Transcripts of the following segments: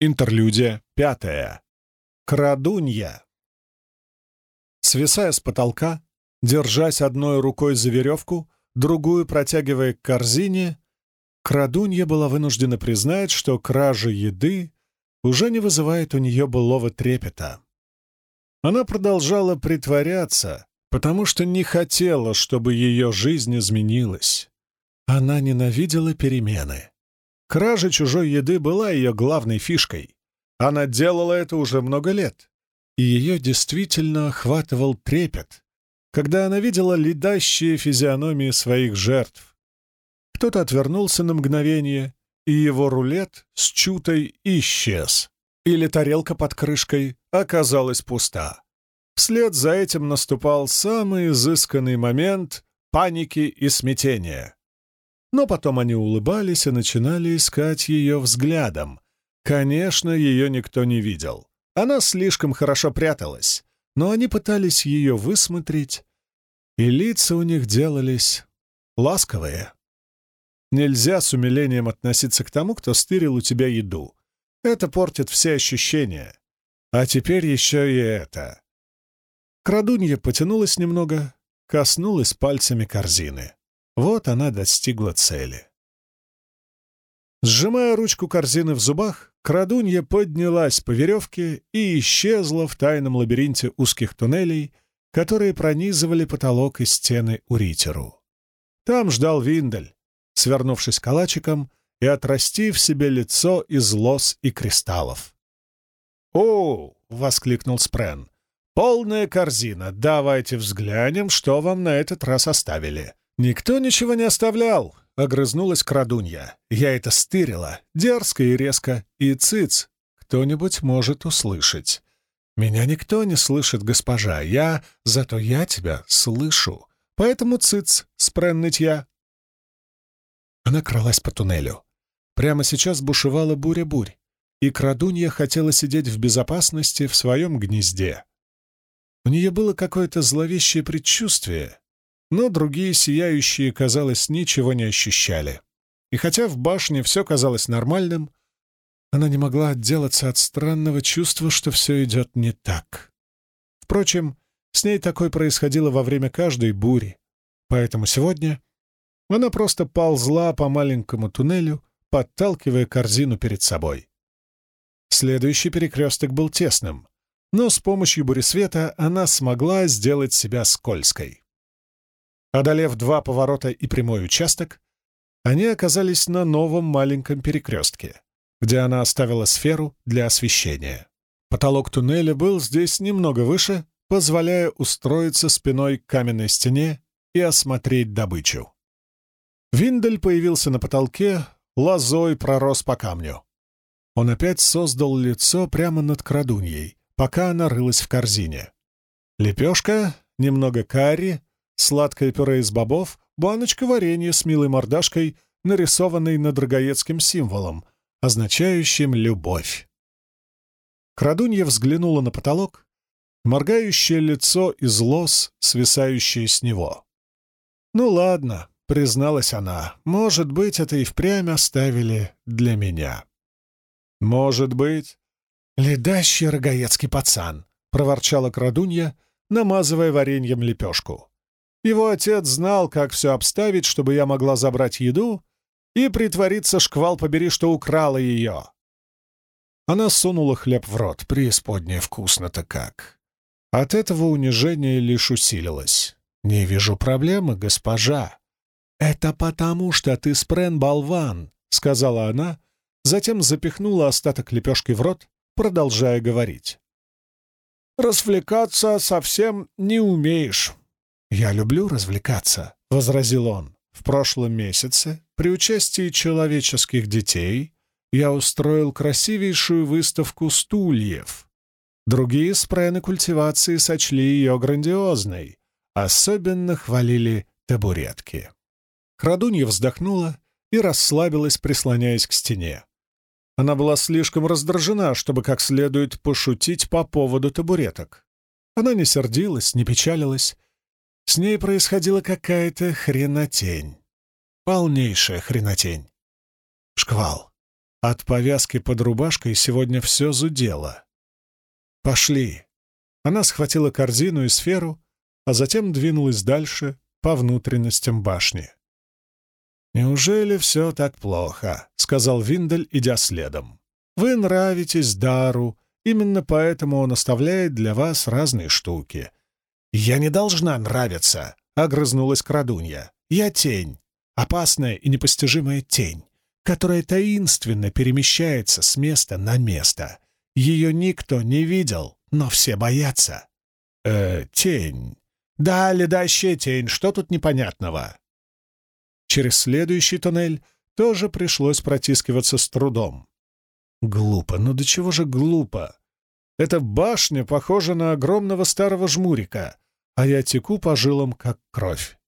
Интерлюдия пятая. Крадунья. Свисая с потолка, держась одной рукой за веревку, другую протягивая к корзине, крадунья была вынуждена признать, что кража еды уже не вызывает у нее былого трепета. Она продолжала притворяться, потому что не хотела, чтобы ее жизнь изменилась. Она ненавидела перемены. Кража чужой еды была ее главной фишкой. Она делала это уже много лет, и ее действительно охватывал трепет, когда она видела ледащие физиономии своих жертв. Кто-то отвернулся на мгновение, и его рулет с чутой исчез, или тарелка под крышкой оказалась пуста. Вслед за этим наступал самый изысканный момент паники и смятения. Но потом они улыбались и начинали искать ее взглядом. Конечно, ее никто не видел. Она слишком хорошо пряталась, но они пытались ее высмотреть, и лица у них делались ласковые. Нельзя с умилением относиться к тому, кто стырил у тебя еду. Это портит все ощущения. А теперь еще и это. Крадунья потянулась немного, коснулась пальцами корзины. Вот она достигла цели. Сжимая ручку корзины в зубах, крадунья поднялась по веревке и исчезла в тайном лабиринте узких туннелей, которые пронизывали потолок и стены Уритеру. Там ждал Виндель, свернувшись калачиком и отрастив себе лицо из лос и кристаллов. «О!» — воскликнул Спрен. «Полная корзина. Давайте взглянем, что вам на этот раз оставили». «Никто ничего не оставлял», — огрызнулась крадунья. «Я это стырила, дерзко и резко, и цыц, кто-нибудь может услышать. Меня никто не слышит, госпожа, я... Зато я тебя слышу. Поэтому цыц, спрен нытья». Она кралась по туннелю. Прямо сейчас бушевала буря-бурь, и крадунья хотела сидеть в безопасности в своем гнезде. У нее было какое-то зловещее предчувствие, но другие сияющие, казалось, ничего не ощущали. И хотя в башне все казалось нормальным, она не могла отделаться от странного чувства, что все идет не так. Впрочем, с ней такое происходило во время каждой бури, поэтому сегодня она просто ползла по маленькому туннелю, подталкивая корзину перед собой. Следующий перекресток был тесным, но с помощью буресвета она смогла сделать себя скользкой. Одолев два поворота и прямой участок, они оказались на новом маленьком перекрестке, где она оставила сферу для освещения. Потолок туннеля был здесь немного выше, позволяя устроиться спиной к каменной стене и осмотреть добычу. Виндель появился на потолке, лозой пророс по камню. Он опять создал лицо прямо над крадуньей, пока она рылась в корзине. Лепешка, немного карри, сладкое пюре из бобов, баночка варенья с милой мордашкой, нарисованной над рогаецким символом, означающим «любовь». Крадунья взглянула на потолок, моргающее лицо из лос, свисающее с него. «Ну ладно», — призналась она, — «может быть, это и впрямь оставили для меня». «Может быть». «Ледащий рогаецкий пацан», — проворчала крадунья, намазывая вареньем лепешку. Его отец знал, как все обставить, чтобы я могла забрать еду и притвориться, шквал побери, что украла ее. Она сунула хлеб в рот, преисподнее вкусно-то как. От этого унижение лишь усилилось. «Не вижу проблемы, госпожа». «Это потому, что ты спрен-болван», — сказала она, затем запихнула остаток лепешки в рот, продолжая говорить. «Развлекаться совсем не умеешь. «Я люблю развлекаться», — возразил он. «В прошлом месяце, при участии человеческих детей, я устроил красивейшую выставку стульев. Другие спрены культивации сочли ее грандиозной, особенно хвалили табуретки». Крадунья вздохнула и расслабилась, прислоняясь к стене. Она была слишком раздражена, чтобы как следует пошутить по поводу табуреток. Она не сердилась, не печалилась, с ней происходила какая-то хренотень. Полнейшая хренотень. Шквал. От повязки под рубашкой сегодня все зудело. «Пошли!» Она схватила корзину и сферу, а затем двинулась дальше по внутренностям башни. «Неужели все так плохо?» — сказал Виндель, идя следом. «Вы нравитесь Дару, именно поэтому он оставляет для вас разные штуки». «Я не должна нравиться», — огрызнулась крадунья. «Я тень, опасная и непостижимая тень, которая таинственно перемещается с места на место. Ее никто не видел, но все боятся». «Э, тень». «Да, ледащая тень, что тут непонятного?» Через следующий туннель тоже пришлось протискиваться с трудом. Глупо, ну до чего же глупо? Эта башня похожа на огромного старого жмурика, а я теку по жилам, как кровь.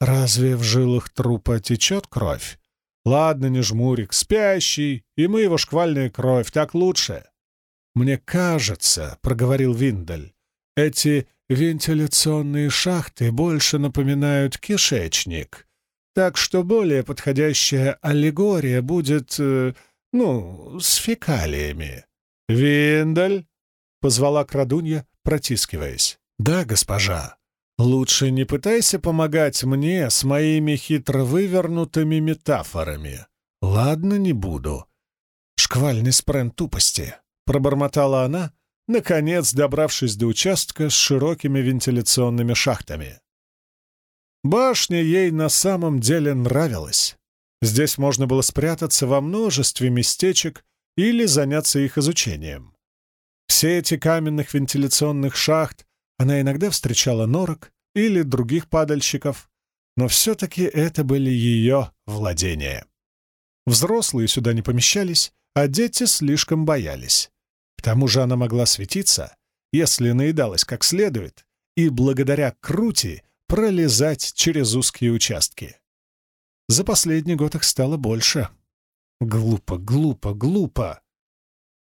Разве в жилах трупа течет кровь? Ладно, не жмурик, спящий, и мы его шквальная кровь, так лучше. Мне кажется, — проговорил Виндель, — эти вентиляционные шахты больше напоминают кишечник, так что более подходящая аллегория будет... Э, ну, с фекалиями. «Виндаль!» — позвала крадунья, протискиваясь. «Да, госпожа. Лучше не пытайся помогать мне с моими хитро вывернутыми метафорами. Ладно, не буду. Шквальный спрен тупости», — пробормотала она, наконец добравшись до участка с широкими вентиляционными шахтами. Башня ей на самом деле нравилась. Здесь можно было спрятаться во множестве местечек или заняться их изучением. Все эти каменных вентиляционных шахт она иногда встречала норок или других падальщиков, но все-таки это были ее владения. Взрослые сюда не помещались, а дети слишком боялись. К тому же она могла светиться, если наедалась как следует, и благодаря крути пролезать через узкие участки. За последний год их стало больше. Глупо, глупо, глупо.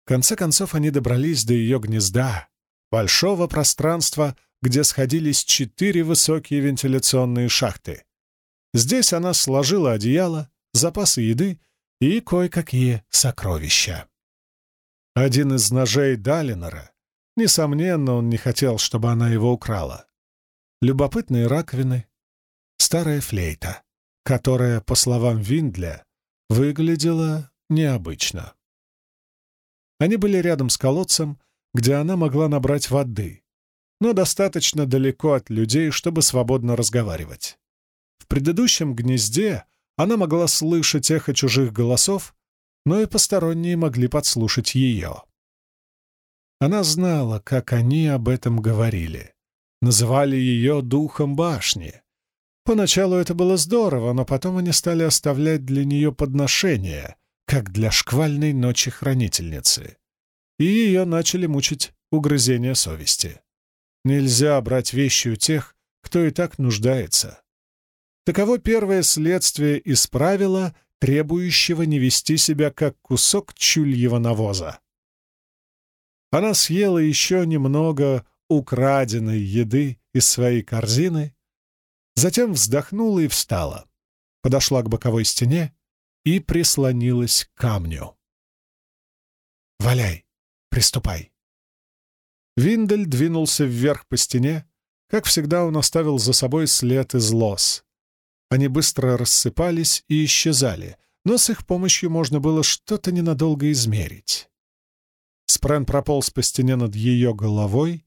В конце концов они добрались до ее гнезда, большого пространства, где сходились четыре высокие вентиляционные шахты. Здесь она сложила одеяло, запасы еды и кое-какие сокровища. Один из ножей Далинора, несомненно, он не хотел, чтобы она его украла. Любопытные раковины, старая флейта, которая, по словам Виндля, выглядела необычно. Они были рядом с колодцем, где она могла набрать воды, но достаточно далеко от людей, чтобы свободно разговаривать. В предыдущем гнезде она могла слышать эхо чужих голосов, но и посторонние могли подслушать ее. Она знала, как они об этом говорили. Называли ее духом башни. Поначалу это было здорово, но потом они стали оставлять для нее подношения, как для шквальной ночи хранительницы. И ее начали мучить угрызения совести. Нельзя брать вещи у тех, кто и так нуждается. Таково первое следствие из правила, требующего не вести себя как кусок чульего навоза. Она съела еще немного украденной еды из своей корзины, затем вздохнула и встала, подошла к боковой стене и прислонилась к камню. «Валяй, приступай!» Виндель двинулся вверх по стене. Как всегда, он оставил за собой след из лос. Они быстро рассыпались и исчезали, но с их помощью можно было что-то ненадолго измерить. Спрен прополз по стене над ее головой,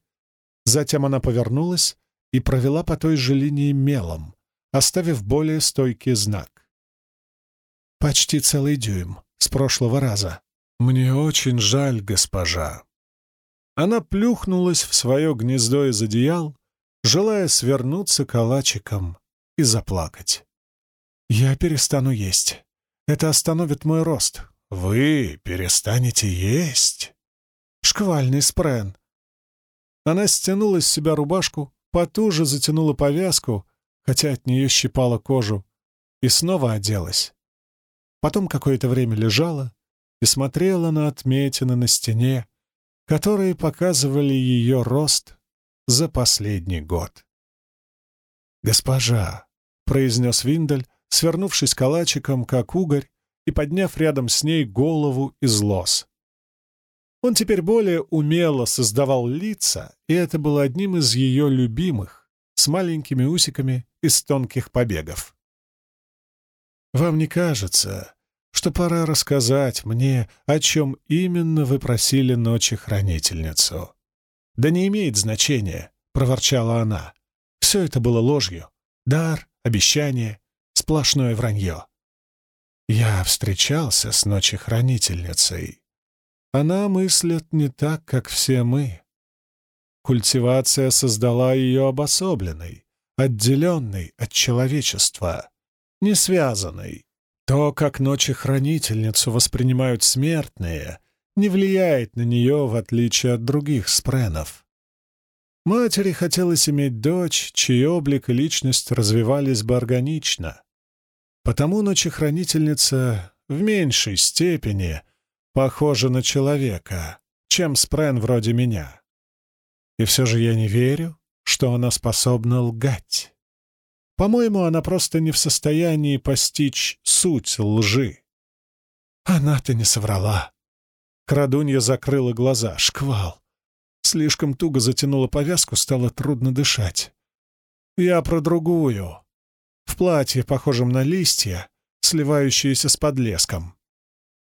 Затем она повернулась и провела по той же линии мелом, оставив более стойкий знак. «Почти целый дюйм с прошлого раза. Мне очень жаль, госпожа». Она плюхнулась в свое гнездо из одеял, желая свернуться калачиком и заплакать. «Я перестану есть. Это остановит мой рост». «Вы перестанете есть?» «Шквальный спрен. Она стянула с себя рубашку, потуже затянула повязку, хотя от нее щипала кожу, и снова оделась. Потом какое-то время лежала и смотрела на отметины на стене, которые показывали ее рост за последний год. «Госпожа», — произнес Виндель, свернувшись калачиком, как угорь, и подняв рядом с ней голову из лос. Он теперь более умело создавал лица, и это было одним из ее любимых, с маленькими усиками из тонких побегов. «Вам не кажется, что пора рассказать мне, о чем именно вы просили ночи хранительницу?» «Да не имеет значения», — проворчала она. «Все это было ложью. Дар, обещание, сплошное вранье. Я встречался с ночехранительницей. Она мыслит не так, как все мы. Культивация создала ее обособленной, отделенной от человечества, не связанной. То, как ночехранительницу воспринимают смертные, не влияет на нее, в отличие от других спренов. Матери хотелось иметь дочь, чей облик и личность развивались бы органично. Потому ночехранительница в меньшей степени похожа на человека, чем спрен вроде меня. И все же я не верю, что она способна лгать. По-моему, она просто не в состоянии постичь суть лжи. Она-то не соврала. Крадунья закрыла глаза. Шквал. Слишком туго затянула повязку, стало трудно дышать. Я про другую в платье, похожем на листья, сливающиеся с подлеском,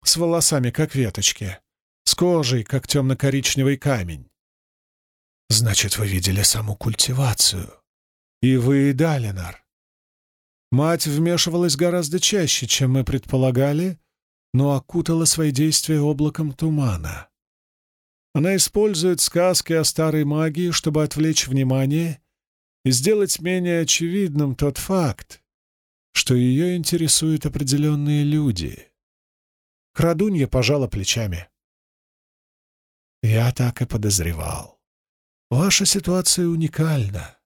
с волосами, как веточки, с кожей, как темно-коричневый камень. Значит, вы видели саму культивацию. И вы, и Далинар. Мать вмешивалась гораздо чаще, чем мы предполагали, но окутала свои действия облаком тумана. Она использует сказки о старой магии, чтобы отвлечь внимание и сделать менее очевидным тот факт, что ее интересуют определенные люди. Крадунья пожала плечами. «Я так и подозревал. Ваша ситуация уникальна.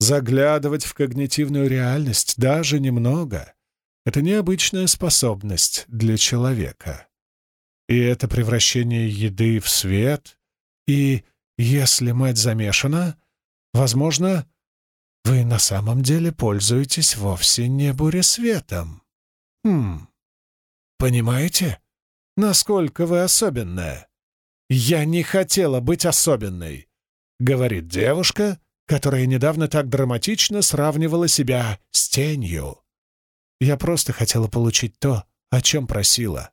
Заглядывать в когнитивную реальность даже немного — это необычная способность для человека. И это превращение еды в свет, и, если мать замешана, возможно, вы на самом деле пользуетесь вовсе не буресветом. Хм. Понимаете, насколько вы особенная? Я не хотела быть особенной, говорит девушка, которая недавно так драматично сравнивала себя с тенью. Я просто хотела получить то, о чем просила.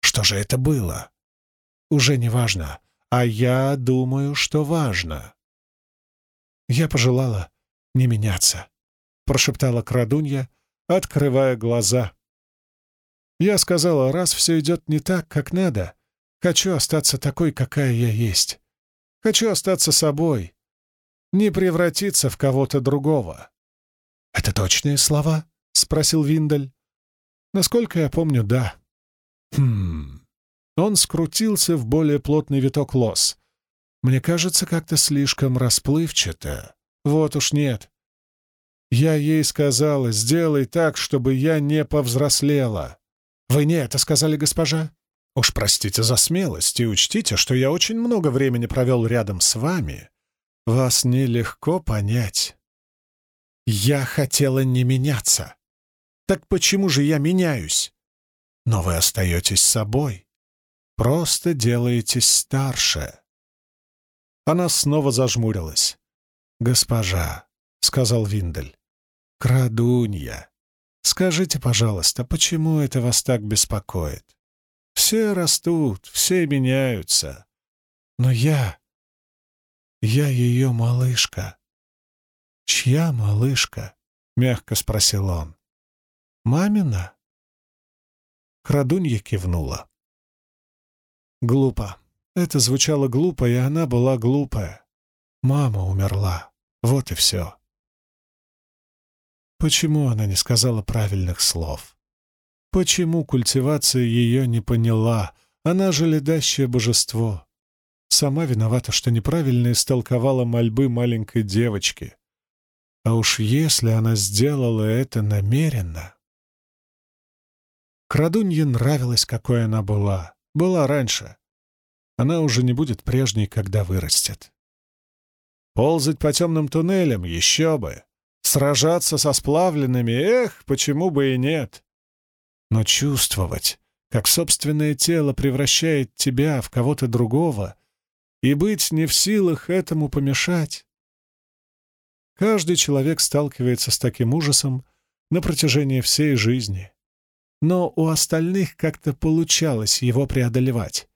Что же это было? Уже не важно, а я думаю, что важно. Я пожелала, не меняться», — прошептала крадунья, открывая глаза. Я сказала, раз все идет не так, как надо, хочу остаться такой, какая я есть. Хочу остаться собой, не превратиться в кого-то другого. «Это точные слова?» — спросил Виндель. «Насколько я помню, да». «Хм...» Он скрутился в более плотный виток лос. «Мне кажется, как-то слишком расплывчато. Вот уж нет. Я ей сказала, сделай так, чтобы я не повзрослела. Вы не это сказали, госпожа? Уж простите за смелость и учтите, что я очень много времени провел рядом с вами. Вас нелегко понять. Я хотела не меняться. Так почему же я меняюсь? Но вы остаетесь собой. Просто делаетесь старше. Она снова зажмурилась. «Госпожа», — сказал Виндель, — «крадунья, скажите, пожалуйста, почему это вас так беспокоит? Все растут, все меняются, но я... я ее малышка». «Чья малышка?» — мягко спросил он. «Мамина?» Крадунья кивнула. Глупо. Это звучало глупо, и она была глупая. Мама умерла. Вот и все. Почему она не сказала правильных слов? Почему культивация ее не поняла? Она же ледащее божество. Сама виновата, что неправильно истолковала мольбы маленькой девочки. А уж если она сделала это намеренно... Крадунье нравилось, какой она была. Была раньше. Она уже не будет прежней, когда вырастет. Ползать по темным туннелям — еще бы. Сражаться со сплавленными — эх, почему бы и нет. Но чувствовать, как собственное тело превращает тебя в кого-то другого, и быть не в силах этому помешать. Каждый человек сталкивается с таким ужасом на протяжении всей жизни. Но у остальных как-то получалось его преодолевать.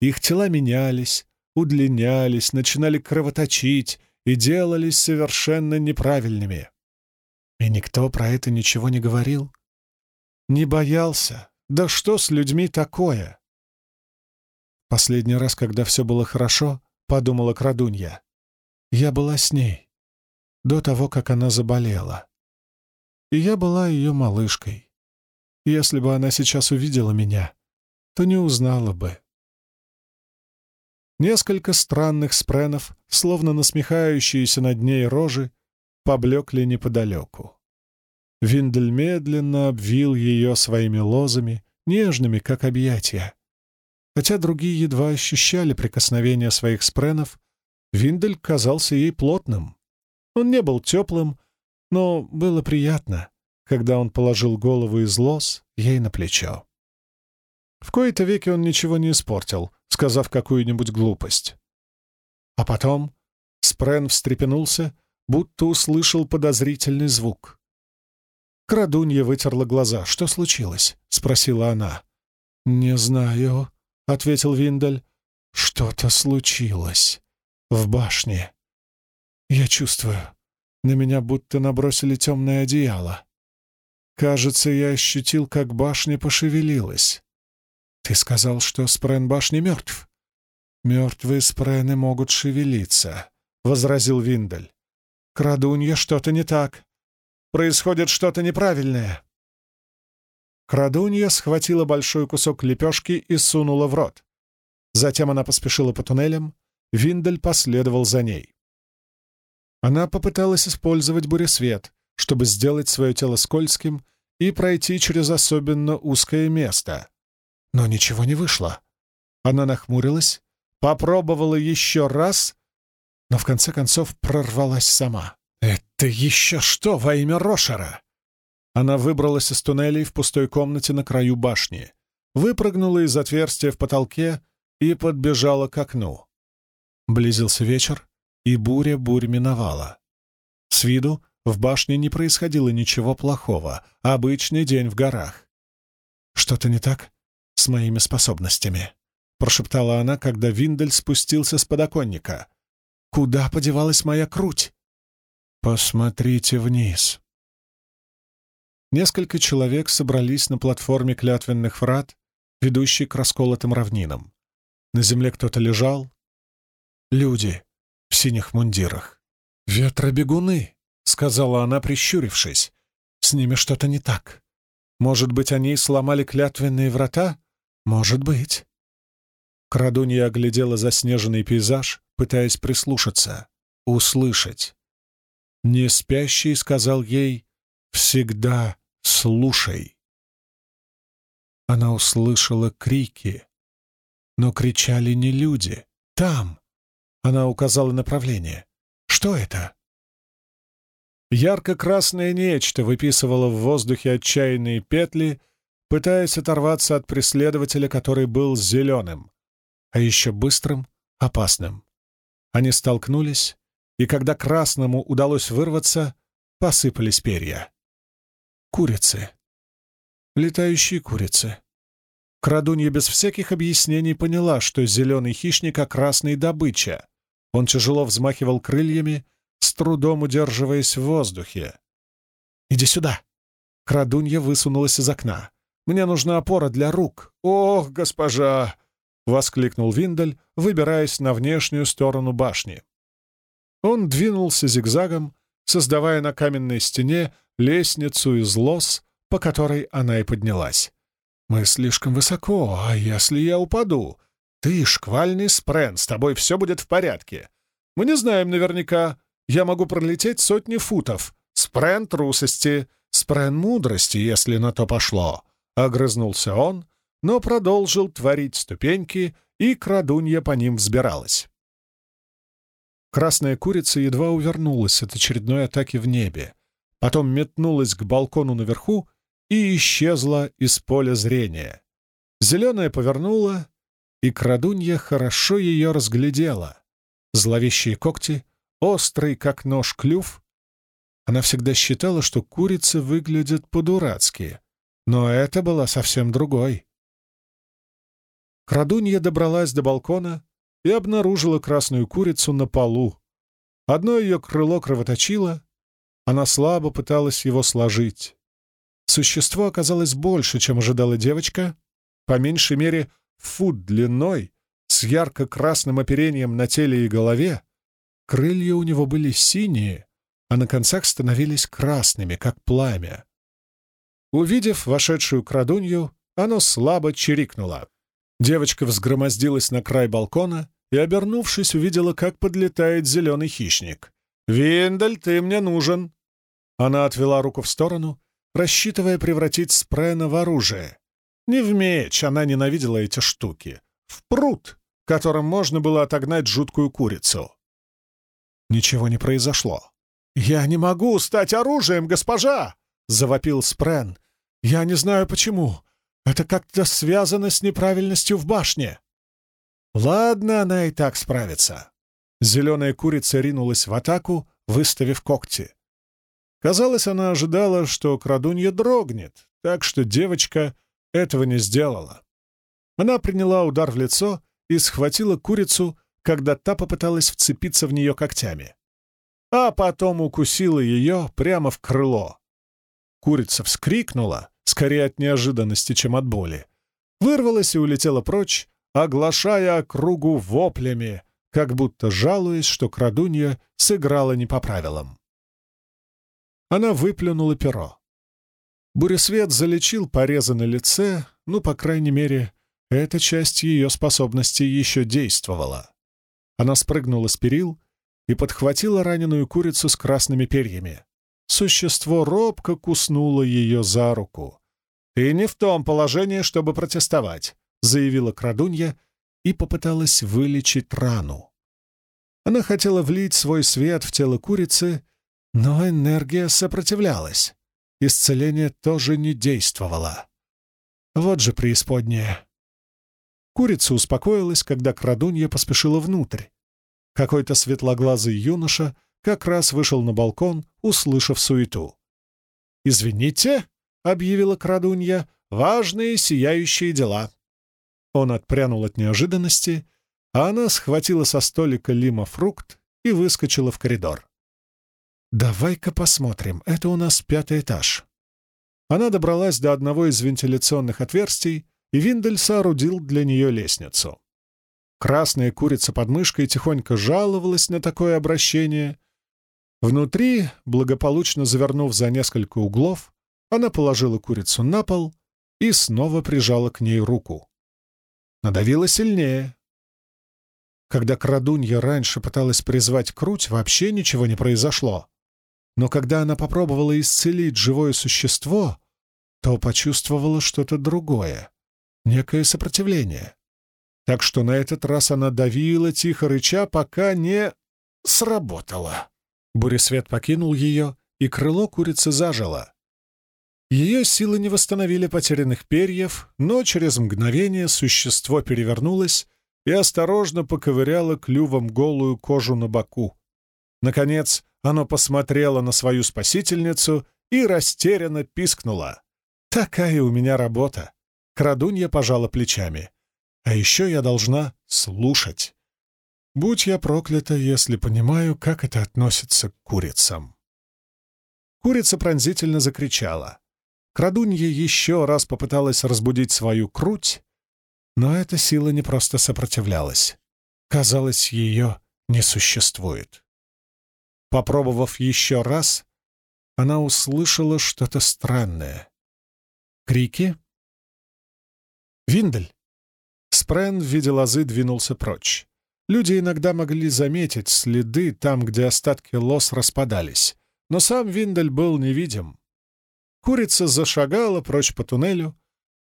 Их тела менялись, удлинялись, начинали кровоточить и делались совершенно неправильными. И никто про это ничего не говорил. Не боялся. Да что с людьми такое? Последний раз, когда все было хорошо, подумала крадунья. Я была с ней. До того, как она заболела. И я была ее малышкой. Если бы она сейчас увидела меня, то не узнала бы. Несколько странных спренов, словно насмехающиеся над ней рожи, поблекли неподалеку. Виндель медленно обвил ее своими лозами, нежными, как объятия. Хотя другие едва ощущали прикосновения своих спренов, Виндель казался ей плотным. Он не был теплым, но было приятно, когда он положил голову из лоз ей на плечо. В кои-то веки он ничего не испортил, сказав какую-нибудь глупость. А потом Спрен встрепенулся, будто услышал подозрительный звук. Крадунья вытерла глаза. «Что случилось?» — спросила она. «Не знаю», — ответил Виндель. «Что-то случилось. В башне. Я чувствую. На меня будто набросили темное одеяло. Кажется, я ощутил, как башня пошевелилась. Ты сказал, что спрен башни мертв. Мертвые спрены могут шевелиться, — возразил Виндель. Крадунья, что-то не так. Происходит что-то неправильное. Крадунья схватила большой кусок лепешки и сунула в рот. Затем она поспешила по туннелям, Виндель последовал за ней. Она попыталась использовать буресвет, чтобы сделать свое тело скользким и пройти через особенно узкое место. Но ничего не вышло. Она нахмурилась, попробовала еще раз, но в конце концов прорвалась сама. «Это еще что во имя Рошера?» Она выбралась из туннелей в пустой комнате на краю башни, выпрыгнула из отверстия в потолке и подбежала к окну. Близился вечер, и буря бурь миновала. С виду в башне не происходило ничего плохого, обычный день в горах. «Что-то не так с моими способностями?» — прошептала она, когда Виндель спустился с подоконника. «Куда подевалась моя круть?» «Посмотрите вниз». Несколько человек собрались на платформе клятвенных врат, ведущей к расколотым равнинам. На земле кто-то лежал. Люди в синих мундирах. «Ветробегуны», — сказала она, прищурившись. «С ними что-то не так. Может быть, они сломали клятвенные врата? Может быть». Крадунья оглядела заснеженный пейзаж, пытаясь прислушаться, услышать. Не спящий сказал ей «Всегда слушай». Она услышала крики, но кричали не люди. Там! Она указала направление. Что это? Ярко-красное нечто выписывало в воздухе отчаянные петли, пытаясь оторваться от преследователя, который был зеленым, а еще быстрым, опасным. Они столкнулись, и когда красному удалось вырваться, посыпались перья. Курицы. Летающие курицы. Крадунья без всяких объяснений поняла, что зеленый хищник, а красный — добыча. Он тяжело взмахивал крыльями, с трудом удерживаясь в воздухе. «Иди сюда!» Крадунья высунулась из окна. «Мне нужна опора для рук». «Ох, госпожа!» — воскликнул Виндель, выбираясь на внешнюю сторону башни. Он двинулся зигзагом, создавая на каменной стене лестницу из лос, по которой она и поднялась. «Мы слишком высоко, а если я упаду? Ты шквальный спрен, с тобой все будет в порядке. Мы не знаем наверняка. Я могу пролететь сотни футов. Спрен трусости, спрен мудрости, если на то пошло». Огрызнулся он, но продолжил творить ступеньки, и крадунья по ним взбиралась. Красная курица едва увернулась от очередной атаки в небе, потом метнулась к балкону наверху и исчезла из поля зрения. Зеленая повернула, и крадунья хорошо ее разглядела. Зловещие когти, острый, как нож, клюв. Она всегда считала, что курицы выглядят по-дурацки, но это была совсем другой. Крадунья добралась до балкона и обнаружила красную курицу на полу. Одно ее крыло кровоточило, она слабо пыталась его сложить. Существо оказалось больше, чем ожидала девочка, по меньшей мере фут длиной, с ярко-красным оперением на теле и голове. Крылья у него были синие, а на концах становились красными, как пламя. Увидев вошедшую крадунью, оно слабо чирикнуло. Девочка взгромоздилась на край балкона и, обернувшись, увидела, как подлетает зеленый хищник. «Виндаль, ты мне нужен!» Она отвела руку в сторону, рассчитывая превратить Спрена в оружие. Не в меч, она ненавидела эти штуки. В пруд, которым можно было отогнать жуткую курицу. Ничего не произошло. «Я не могу стать оружием, госпожа!» — завопил Спрен. «Я не знаю почему. Это как-то связано с неправильностью в башне». Ладно, она и так справится. Зеленая курица ринулась в атаку, выставив когти. Казалось, она ожидала, что крадунья дрогнет, так что девочка этого не сделала. Она приняла удар в лицо и схватила курицу, когда та попыталась вцепиться в нее когтями. А потом укусила ее прямо в крыло. Курица вскрикнула, скорее от неожиданности, чем от боли, вырвалась и улетела прочь, оглашая округу воплями, как будто жалуясь, что крадунья сыграла не по правилам. Она выплюнула перо. Буресвет залечил порезы на лице, ну, по крайней мере, эта часть ее способности еще действовала. Она спрыгнула с перил и подхватила раненую курицу с красными перьями. Существо робко куснуло ее за руку. «Ты не в том положении, чтобы протестовать», — заявила крадунья и попыталась вылечить рану. Она хотела влить свой свет в тело курицы, но энергия сопротивлялась. Исцеление тоже не действовало. Вот же преисподняя. Курица успокоилась, когда крадунья поспешила внутрь. Какой-то светлоглазый юноша как раз вышел на балкон, услышав суету. «Извините», — объявила крадунья, — «важные сияющие дела». Он отпрянул от неожиданности, а она схватила со столика лима фрукт и выскочила в коридор. «Давай-ка посмотрим, это у нас пятый этаж». Она добралась до одного из вентиляционных отверстий, и Виндель соорудил для нее лестницу. Красная курица под мышкой тихонько жаловалась на такое обращение. Внутри, благополучно завернув за несколько углов, она положила курицу на пол и снова прижала к ней руку. Надавила сильнее. Когда крадунья раньше пыталась призвать круть, вообще ничего не произошло. Но когда она попробовала исцелить живое существо, то почувствовала что-то другое, некое сопротивление. Так что на этот раз она давила, тихо рыча, пока не сработало. Буресвет покинул ее, и крыло курицы зажило. Ее силы не восстановили потерянных перьев, но через мгновение существо перевернулось и осторожно поковыряло клювом голую кожу на боку. Наконец, оно посмотрело на свою спасительницу и растерянно пискнуло. «Такая у меня работа!» Крадунья пожала плечами. «А еще я должна слушать. Будь я проклята, если понимаю, как это относится к курицам». Курица пронзительно закричала. Крадунья еще раз попыталась разбудить свою круть, но эта сила не просто сопротивлялась. Казалось, ее не существует. Попробовав еще раз, она услышала что-то странное. Крики? «Виндель!» Спрен в виде лозы двинулся прочь. Люди иногда могли заметить следы там, где остатки лос распадались, но сам Виндель был невидим. Курица зашагала прочь по туннелю.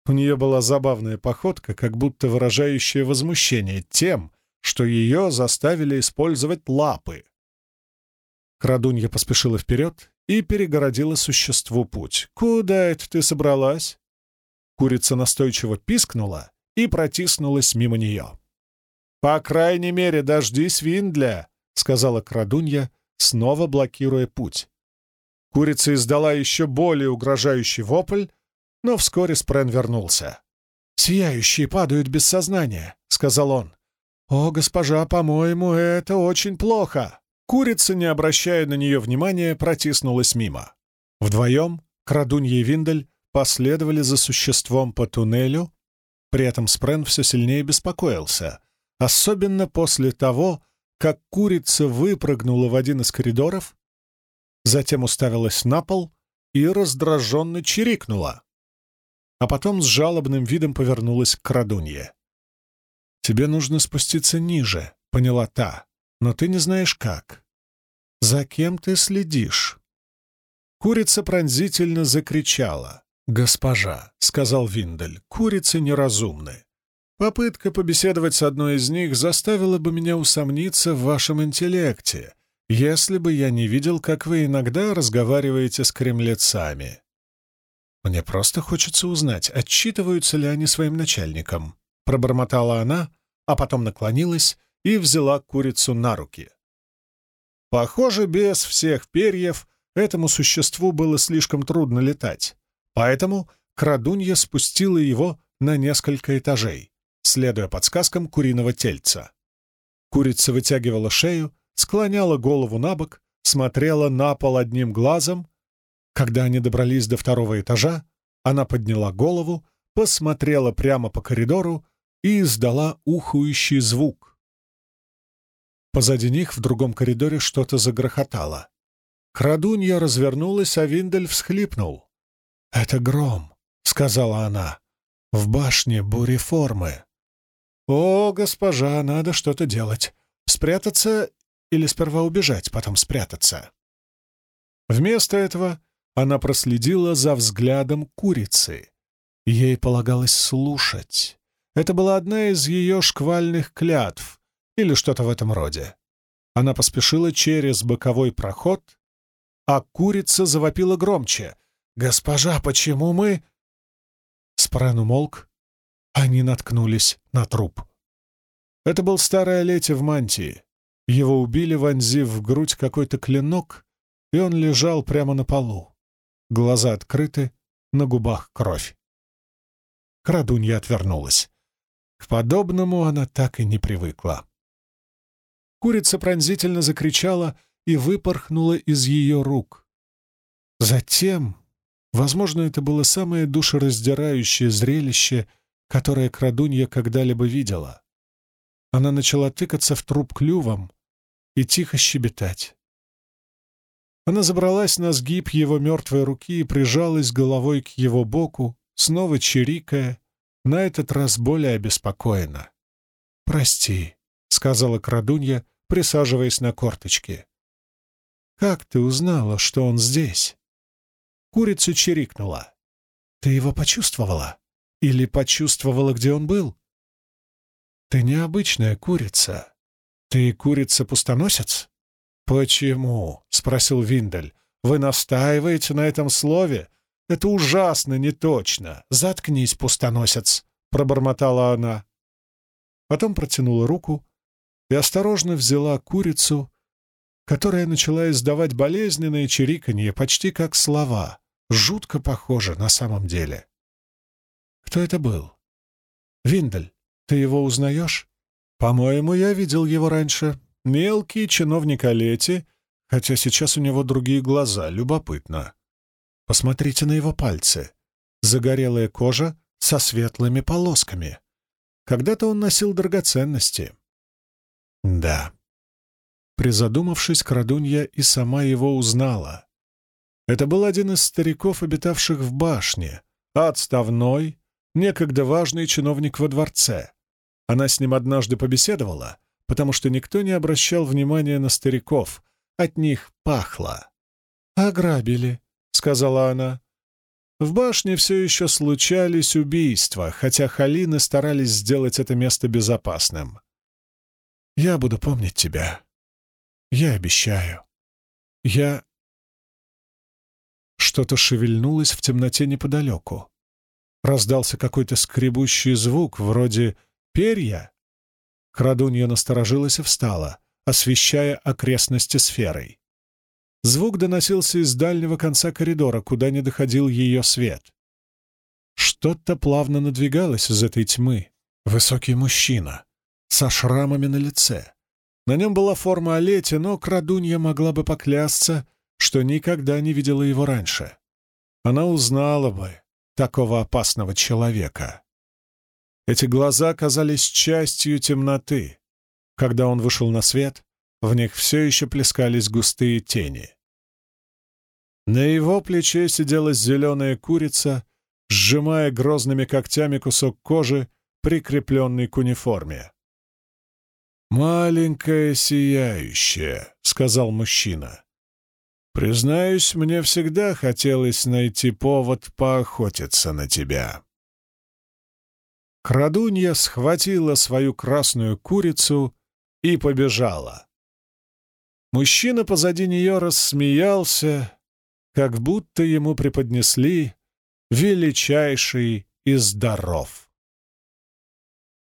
У нее была забавная походка, как будто выражающая возмущение тем, что ее заставили использовать лапы. Крадунья поспешила вперед и перегородила существу путь. «Куда это ты собралась?» Курица настойчиво пискнула и протиснулась мимо нее. «По крайней мере, дождись Виндля», — сказала крадунья, снова блокируя путь. Курица издала еще более угрожающий вопль, но вскоре Спрен вернулся. «Сияющие падают без сознания», — сказал он. «О, госпожа, по-моему, это очень плохо!» Курица, не обращая на нее внимания, протиснулась мимо. Вдвоем крадунья и Виндель последовали за существом по туннелю, при этом Спрен все сильнее беспокоился, особенно после того, как курица выпрыгнула в один из коридоров, затем уставилась на пол и раздраженно чирикнула, а потом с жалобным видом повернулась к крадунье. «Тебе нужно спуститься ниже», — поняла та, — «но ты не знаешь как. За кем ты следишь?» Курица пронзительно закричала. «Госпожа», — сказал Виндель, — «курицы неразумны. Попытка побеседовать с одной из них заставила бы меня усомниться в вашем интеллекте, если бы я не видел, как вы иногда разговариваете с кремлецами. Мне просто хочется узнать, отчитываются ли они своим начальникам пробормотала она, а потом наклонилась и взяла курицу на руки. Похоже, без всех перьев этому существу было слишком трудно летать, поэтому крадунья спустила его на несколько этажей, следуя подсказкам куриного тельца. Курица вытягивала шею, склоняла голову на бок, смотрела на пол одним глазом. Когда они добрались до второго этажа, она подняла голову, посмотрела прямо по коридору и издала ухующий звук. Позади них в другом коридоре что-то загрохотало. Крадунья развернулась, а Виндель всхлипнул. «Это гром», — сказала она, — «в башне буреформы». «О, госпожа, надо что-то делать. Спрятаться или сперва убежать, потом спрятаться?» Вместо этого она проследила за взглядом курицы. Ей полагалось слушать. Это была одна из ее шквальных клятв или что-то в этом роде. Она поспешила через боковой проход, а курица завопила громче. «Госпожа, почему мы...» Спрен умолк. Они наткнулись на труп. Это был старый Олете в мантии. Его убили, вонзив в грудь какой-то клинок, и он лежал прямо на полу. Глаза открыты, на губах кровь. Крадунья отвернулась. К подобному она так и не привыкла. Курица пронзительно закричала и выпорхнула из ее рук. Затем, возможно, это было самое душераздирающее зрелище, которое крадунья когда-либо видела. Она начала тыкаться в труп клювом и тихо щебетать. Она забралась на сгиб его мертвой руки и прижалась головой к его боку, снова чирикая, на этот раз более обеспокоена. «Прости», — сказала крадунья, присаживаясь на корточки. «Как ты узнала, что он здесь?» Курица чирикнула. «Ты его почувствовала? Или почувствовала, где он был?» «Ты необычная курица. Ты курица-пустоносец?» «Почему?» — спросил Виндель. «Вы настаиваете на этом слове, это ужасно неточно. Заткнись, пустоносец!» — пробормотала она. Потом протянула руку и осторожно взяла курицу, которая начала издавать болезненное чириканье, почти как слова, жутко похоже на самом деле. «Кто это был?» «Виндель, ты его узнаешь?» «По-моему, я видел его раньше. Мелкий чиновник Олети, хотя сейчас у него другие глаза, любопытно». Посмотрите на его пальцы. Загорелая кожа со светлыми полосками. Когда-то он носил драгоценности. Да. Призадумавшись, крадунья и сама его узнала. Это был один из стариков, обитавших в башне, отставной, некогда важный чиновник во дворце. Она с ним однажды побеседовала, потому что никто не обращал внимания на стариков, от них пахло. «Ограбили», сказала она. В башне все еще случались убийства, хотя Халины старались сделать это место безопасным. Я буду помнить тебя. Я обещаю. Я Что-то шевельнулось в темноте неподалеку. Раздался какой-то скребущий звук, вроде «перья». Крадунья насторожилась и встала, освещая окрестности сферой. Звук доносился из дальнего конца коридора, куда не доходил ее свет. Что-то плавно надвигалось из этой тьмы. Высокий мужчина, со шрамами на лице. На нем была форма Олети, но крадунья могла бы поклясться, что никогда не видела его раньше. Она узнала бы такого опасного человека. Эти глаза казались частью темноты. Когда он вышел на свет, в них все еще плескались густые тени. На его плече сидела зеленая курица, сжимая грозными когтями кусок кожи, прикрепленный к униформе. «Маленькая сияющая», — сказал мужчина. «Признаюсь, мне всегда хотелось найти повод поохотиться на тебя». Крадунья схватила свою красную курицу и побежала. Мужчина позади нее рассмеялся, как будто ему преподнесли величайший из даров.